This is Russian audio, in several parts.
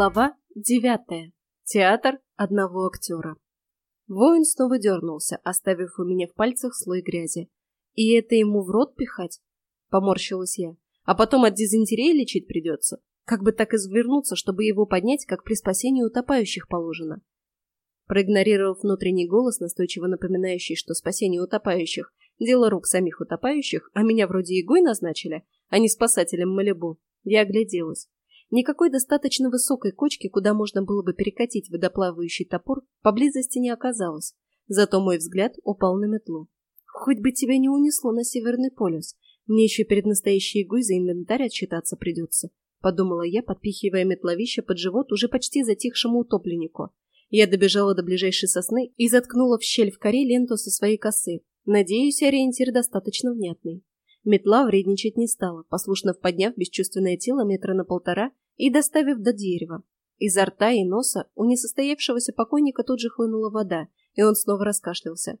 Глава девятая. Театр одного актера. Воин снова дернулся, оставив у меня в пальцах слой грязи. И это ему в рот пихать? Поморщилась я. А потом от дизентерии лечить придется. Как бы так извернуться, чтобы его поднять, как при спасении утопающих положено. Проигнорировав внутренний голос, настойчиво напоминающий, что спасение утопающих – дело рук самих утопающих, а меня вроде игой назначили, а не спасателем Малибу, я огляделась. Никакой достаточно высокой кочки, куда можно было бы перекатить водоплавающий топор, поблизости не оказалось. Зато мой взгляд упал на метлу. Хоть бы тебя не унесло на Северный полюс. Мне еще перед настоящей игой за инвентарь отчитаться придется. Подумала я, подпихивая метловище под живот уже почти затихшему утопленнику. Я добежала до ближайшей сосны и заткнула в щель в коре ленту со своей косы. Надеюсь, ориентир достаточно внятный. Метла вредничать не стала, послушно подняв бесчувственное тело метра на полтора и доставив до дерева. Изо рта и носа у несостоявшегося покойника тут же хлынула вода, и он снова раскашлялся.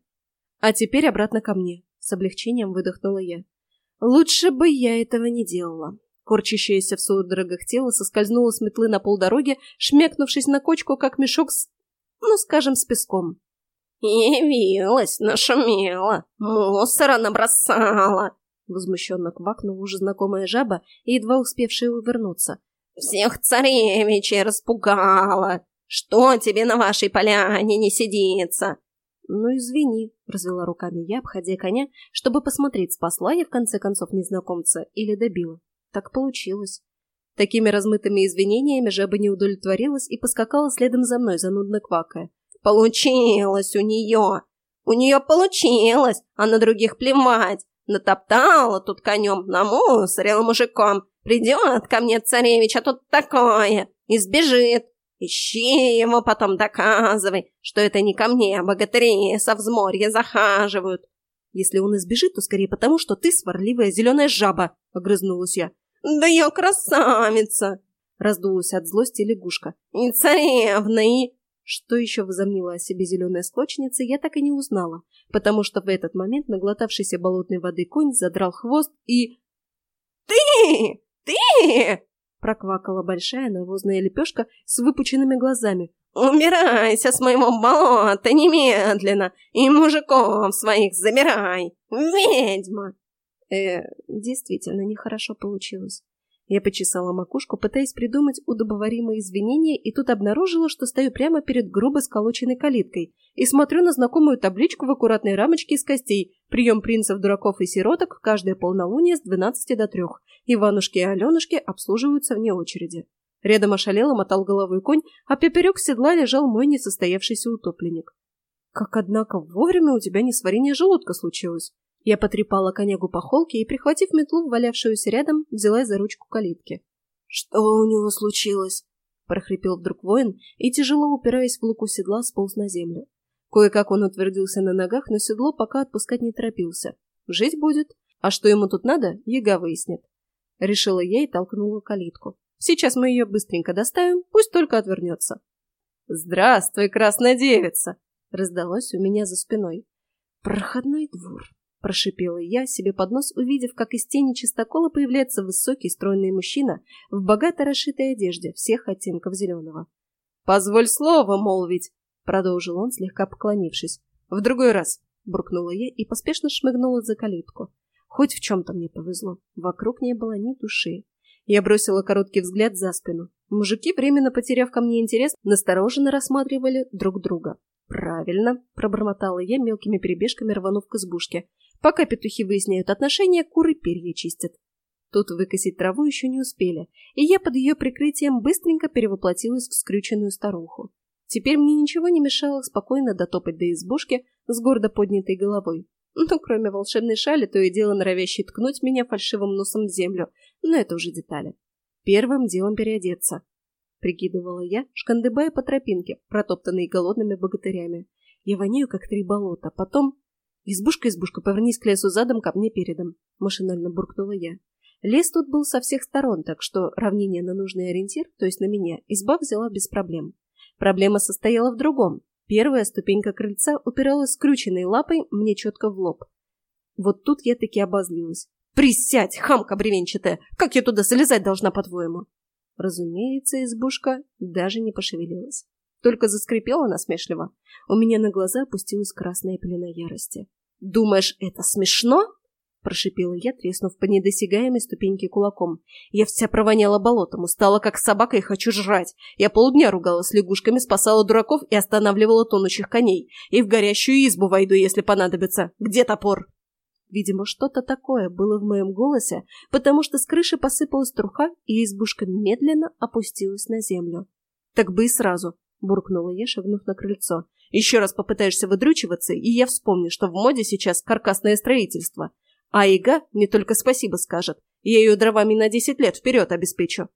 «А теперь обратно ко мне», — с облегчением выдохнула я. «Лучше бы я этого не делала». Корчащееся в судорогах тело соскользнуло с метлы на полдороги, шмякнувшись на кочку, как мешок с... ну, скажем, с песком. «Явилась, нашумела, мусора набросала!» Возмущенно квакнула уже знакомая жаба, едва успевшая увернуться. Всех царевичей распугала. Что тебе на вашей поляне не сидится? Ну, извини, развела руками я, обходя коня, чтобы посмотреть, спасла я в конце концов незнакомца или добила. Так получилось. Такими размытыми извинениями жаба не удовлетворилась и поскакала следом за мной, занудно квакая. «Получилось у нее! У нее получилось, а на других плевать! Натоптала тут конем, намусорила мужиком, Придет ко мне царевич, а тут такое, и сбежит. Ищи его, потом доказывай, что это не ко мне, а богатыри со взморья захаживают. Если он избежит, то скорее потому, что ты сварливая зеленая жаба, — огрызнулась я. Да я красавица! Раздулась от злости лягушка. И царевна, и... Что еще возомнила о себе зеленая склочница, я так и не узнала, потому что в этот момент наглотавшийся болотной воды конь задрал хвост и... «Ты! «Ты!» — проквакала большая навозная лепешка с выпученными глазами. «Убирайся с моего болота немедленно и мужиков своих забирай! Ведьма!» Э, действительно, нехорошо получилось. Я почесала макушку, пытаясь придумать удобоваримые извинения, и тут обнаружила, что стою прямо перед грубо сколоченной калиткой и смотрю на знакомую табличку в аккуратной рамочке из костей «Прием принцев, дураков и сироток в каждое полнолуние с 12 до 3. Иванушки и Аленушки обслуживаются вне очереди». Рядом ошалело мотал головой конь, а поперек седла лежал мой несостоявшийся утопленник. «Как, однако, вовремя у тебя несварение желудка случилось?» Я потрепала конягу по холке и, прихватив метлу, валявшуюся рядом, взялась за ручку калитки. «Что у него случилось?» — прохрипел вдруг воин и, тяжело упираясь в луку седла, сполз на землю. Кое-как он утвердился на ногах, но седло пока отпускать не торопился. Жить будет, а что ему тут надо, яга выяснит. Решила я и толкнула калитку. Сейчас мы ее быстренько доставим, пусть только отвернется. «Здравствуй, красная девица!» — раздалось у меня за спиной. «Проходной двор», — прошипела я себе под нос, увидев, как из тени чистокола появляется высокий стройный мужчина в богато расшитой одежде всех оттенков зеленого. «Позволь слово молвить!» — продолжил он, слегка поклонившись. «В другой раз!» — буркнула я и поспешно шмыгнула за калитку. Хоть в чем-то мне повезло. Вокруг не было ни души. Я бросила короткий взгляд за спину. Мужики, временно потеряв ко мне интерес, настороженно рассматривали друг друга. «Правильно», — пробормотала я мелкими перебежками, рванув к избушке. Пока петухи выясняют отношения, куры перья чистят. Тут выкосить траву еще не успели, и я под ее прикрытием быстренько перевоплотилась в скрюченную старуху. Теперь мне ничего не мешало спокойно дотопать до избушки с гордо поднятой головой. Ну, кроме волшебной шали, то и дело норовящей ткнуть меня фальшивым носом в землю, но это уже детали. Первым делом переодеться. Прикидывала я, шкандыбая по тропинке, протоптанной голодными богатырями. Я воняю, как три болота. Потом «Избушка, избушка, повернись к лесу задом, ко мне передом», — машинально буркнула я. Лес тут был со всех сторон, так что равнение на нужный ориентир, то есть на меня, изба взяла без проблем. Проблема состояла в другом. Первая ступенька крыльца упиралась скрюченной лапой мне четко в лоб. Вот тут я таки обозлилась. «Присядь, хамка бревенчатая! Как я туда залезать должна, по-твоему?» Разумеется, избушка даже не пошевелилась. Только заскрипела насмешливо. У меня на глаза опустилась красная пелена ярости. «Думаешь, это смешно?» — прошипела я, треснув по недосягаемой ступеньке кулаком. Я вся провоняла болотом, устала как собака и хочу жрать. Я полдня ругалась лягушками, спасала дураков и останавливала тонущих коней. И в горящую избу войду, если понадобится. Где топор? Видимо, что-то такое было в моем голосе, потому что с крыши посыпалась труха, и избушка медленно опустилась на землю. «Так бы и сразу», — буркнула я, шагнув на крыльцо. «Еще раз попытаешься выдручиваться, и я вспомню, что в моде сейчас каркасное строительство. А Ига мне только спасибо скажет. Я ее дровами на десять лет вперед обеспечу».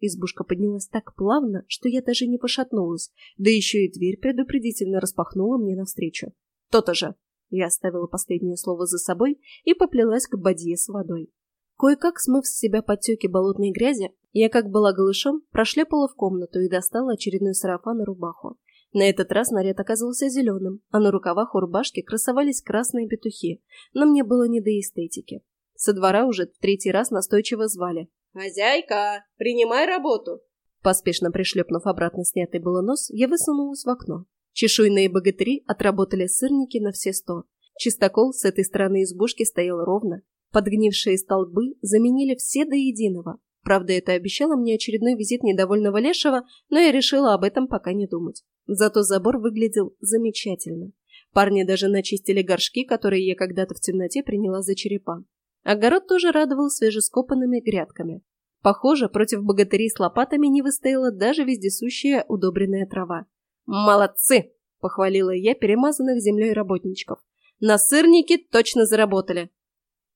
Избушка поднялась так плавно, что я даже не пошатнулась, да еще и дверь предупредительно распахнула мне навстречу. «То-то же!» Я оставила последнее слово за собой и поплелась к бадье с водой. Кое-как смыв с себя подтеки болотной грязи, я, как была голышом, прошлепала в комнату и достала очередной сарафан и рубаху. На этот раз наряд оказался зеленым, а на рукавах у рубашки красовались красные петухи, но мне было не до эстетики. Со двора уже в третий раз настойчиво звали. «Хозяйка, принимай работу!» Поспешно пришлепнув обратно снятый было нос, я высунулась в окно. Чешуйные богатыри отработали сырники на все сто. Чистокол с этой стороны избушки стоял ровно. Подгнившие столбы заменили все до единого. Правда, это обещало мне очередной визит недовольного лешего, но я решила об этом пока не думать. Зато забор выглядел замечательно. Парни даже начистили горшки, которые я когда-то в темноте приняла за черепа. Огород тоже радовал свежескопанными грядками. Похоже, против богатырей с лопатами не выстояла даже вездесущая удобренная трава. «Молодцы!» — похвалила я перемазанных землей работничков. «На сырники точно заработали!»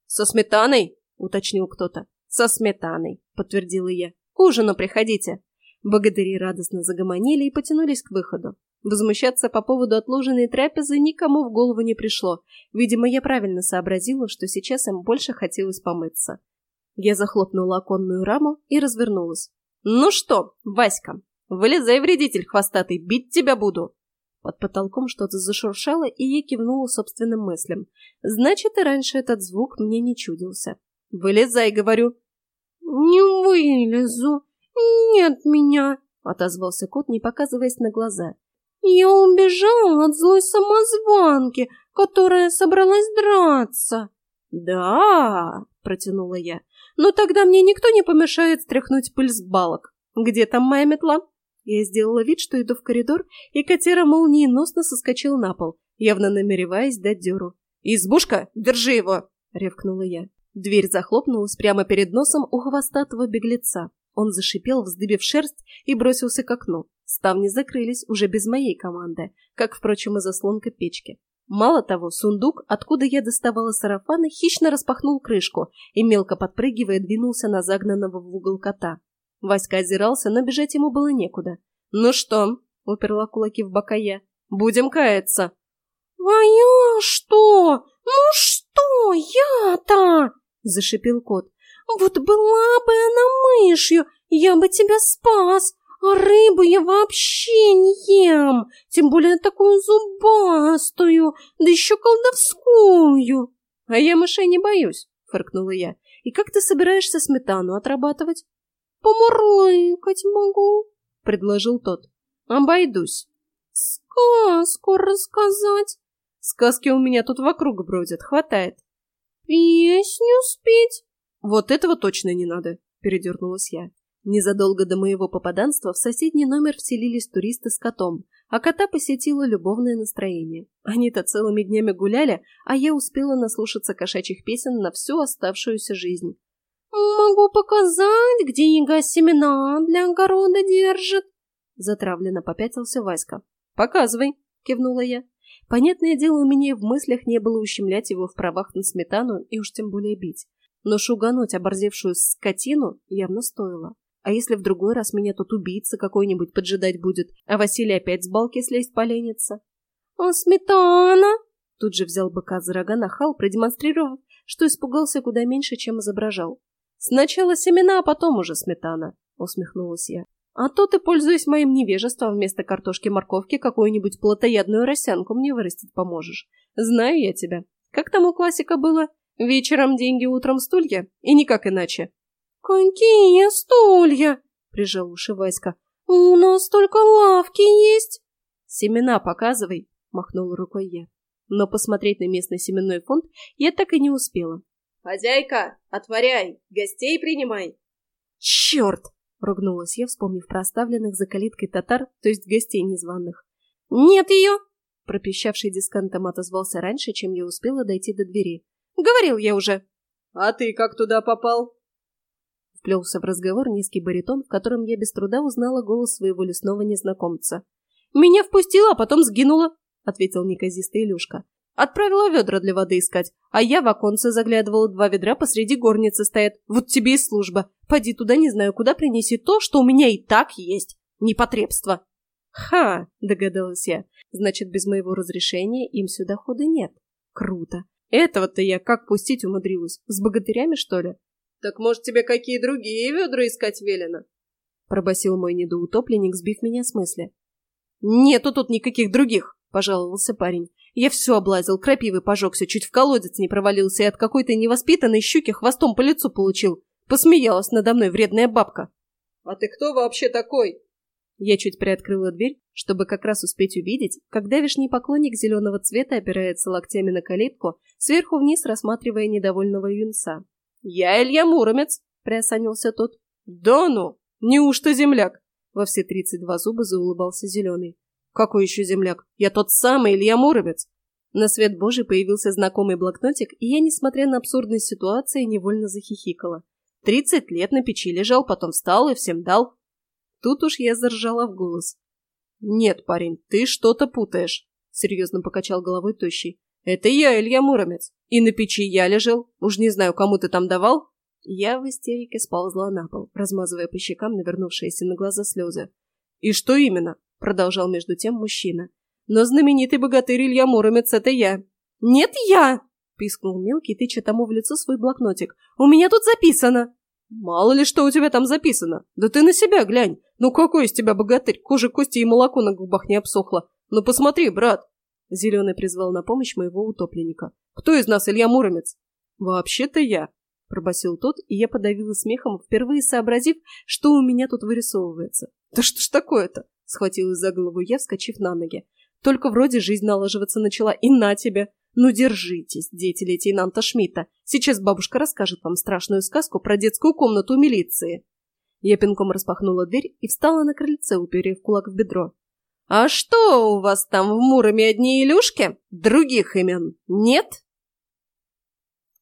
«Со сметаной?» — уточнил кто-то. «Со сметаной», — подтвердила я. «К ужину приходите». Богатыри радостно загомонили и потянулись к выходу. Возмущаться по поводу отложенной трапезы никому в голову не пришло. Видимо, я правильно сообразила, что сейчас им больше хотелось помыться. Я захлопнула оконную раму и развернулась. «Ну что, Васька, «Вылезай, вредитель хвостатый, бить тебя буду!» Под потолком что-то зашуршало, и я кивнула собственным мыслям. Значит, и раньше этот звук мне не чудился. «Вылезай, говорю!» «Не вылезу! Нет меня!» — отозвался кот, не показываясь на глаза. «Я убежал от злой самозванки, которая собралась драться!» «Да!» — протянула я. «Но тогда мне никто не помешает стряхнуть пыль с балок. Где там моя метла?» Я сделала вид, что иду в коридор, и котера молниеносно соскочил на пол, явно намереваясь дать дёру. «Избушка, держи его!» — ревкнула я. Дверь захлопнулась прямо перед носом у хвостатого беглеца. Он зашипел, вздыбив шерсть, и бросился к окну. Ставни закрылись уже без моей команды, как, впрочем, и заслонка печки. Мало того, сундук, откуда я доставала сарафаны, хищно распахнул крышку и, мелко подпрыгивая, двинулся на загнанного в угол кота. Васька озирался, но бежать ему было некуда. «Ну что?» — уперла кулаки в бока я. «Будем каяться». «А я что? Ну что я-то?» — зашипел кот. «Вот была бы она мышью, я бы тебя спас, а рыбу я вообще не ем, тем более такую зубастую, да еще колдовскую». «А я мышей не боюсь», — фыркнула я. «И как ты собираешься сметану отрабатывать?» «Помурлыкать могу», — предложил тот. «Обойдусь». «Сказку рассказать?» «Сказки у меня тут вокруг бродят, хватает». «Песню спеть?» «Вот этого точно не надо», — передернулась я. Незадолго до моего попаданства в соседний номер вселились туристы с котом, а кота посетило любовное настроение. Они-то целыми днями гуляли, а я успела наслушаться кошачьих песен на всю оставшуюся жизнь. «Могу показать, где яга семена для огорода держит», — затравленно попятился Васька. «Показывай», — кивнула я. Понятное дело, у меня в мыслях не было ущемлять его в правах на сметану и уж тем более бить. Но шугануть оборзевшую скотину явно стоило. А если в другой раз меня тут убийца какой-нибудь поджидать будет, а Василий опять с балки слезть поленится? «А сметана?» Тут же взял быка за рога нахал, продемонстрировав, что испугался куда меньше, чем изображал. «Сначала семена, а потом уже сметана», — усмехнулась я. «А то ты, пользуясь моим невежеством, вместо картошки-морковки какую-нибудь плотоядную росянку мне вырастить поможешь. Знаю я тебя. Как там у классика было? Вечером деньги, утром стулья? И никак иначе». «Какие стулья?» — прижал уши Васька. «У нас только лавки есть!» «Семена показывай!» – махнула рукой я. Но посмотреть на местный семенной фонд я так и не успела. «Хозяйка, отворяй! Гостей принимай!» «Черт!» – ругнулась я, вспомнив про оставленных за калиткой татар, то есть гостей незваных. «Нет ее!» – пропищавший дискантом отозвался раньше, чем я успела дойти до двери. «Говорил я уже!» «А ты как туда попал?» Вплелся в разговор низкий баритон, в котором я без труда узнала голос своего лесного незнакомца. «Меня впустила, а потом сгинула», — ответил неказистый Илюшка. «Отправила ведра для воды искать, а я в оконце заглядывала, два ведра посреди горницы стоят. Вот тебе и служба. Поди туда, не знаю куда, принеси то, что у меня и так есть. Непотребство». «Ха!» — догадалась я. «Значит, без моего разрешения им сюда хода нет. Круто. Этого-то я как пустить умудрилась? С богатырями, что ли?» «Так, может, тебе какие другие ведра искать велено?» — пробасил мой недоутопленник, сбив меня с мысли. «Нету тут никаких других!» — пожаловался парень. «Я все облазил, крапивой пожегся, чуть в колодец не провалился и от какой-то невоспитанной щуки хвостом по лицу получил. Посмеялась надо мной вредная бабка». «А ты кто вообще такой?» Я чуть приоткрыла дверь, чтобы как раз успеть увидеть, как давишний поклонник зеленого цвета опирается локтями на калитку, сверху вниз рассматривая недовольного юнца. «Я Илья Муромец», — приосанился тот. «Да ну! Неужто земляк?» Во все тридцать два зуба заулыбался Зеленый. «Какой еще земляк? Я тот самый Илья Муромец!» На свет Божий появился знакомый блокнотик, и я, несмотря на абсурдность ситуации, невольно захихикала. Тридцать лет на печи лежал, потом встал и всем дал. Тут уж я заржала в голос. «Нет, парень, ты что-то путаешь», — серьезно покачал головой Тощий. «Это я, Илья Муромец. И на печи я лежал. Уж не знаю, кому ты там давал?» Я в истерике сползла на пол, размазывая по щекам навернувшиеся на глаза слезы. «И что именно?» — продолжал между тем мужчина. «Но знаменитый богатырь Илья Муромец — это я». «Нет, я!» — пискнул мелкий, тыча тому в лицо свой блокнотик. «У меня тут записано!» «Мало ли что у тебя там записано! Да ты на себя глянь! Ну какой из тебя богатырь? Кожа, кости и молоко на губах не обсохло! Ну посмотри, брат!» Зеленый призвал на помощь моего утопленника. «Кто из нас Илья Муромец?» «Вообще-то я», — пробасил тот, и я подавила смехом, впервые сообразив, что у меня тут вырисовывается. «Да что ж такое-то?» — схватилась за голову я, вскочив на ноги. «Только вроде жизнь налаживаться начала, и на тебе! Ну держитесь, дети лейтенанта Шмидта! Сейчас бабушка расскажет вам страшную сказку про детскую комнату милиции!» Я пинком распахнула дверь и встала на крыльце, уперев кулак в бедро. «А что у вас там в Муроме одни Илюшки? Других имен нет?»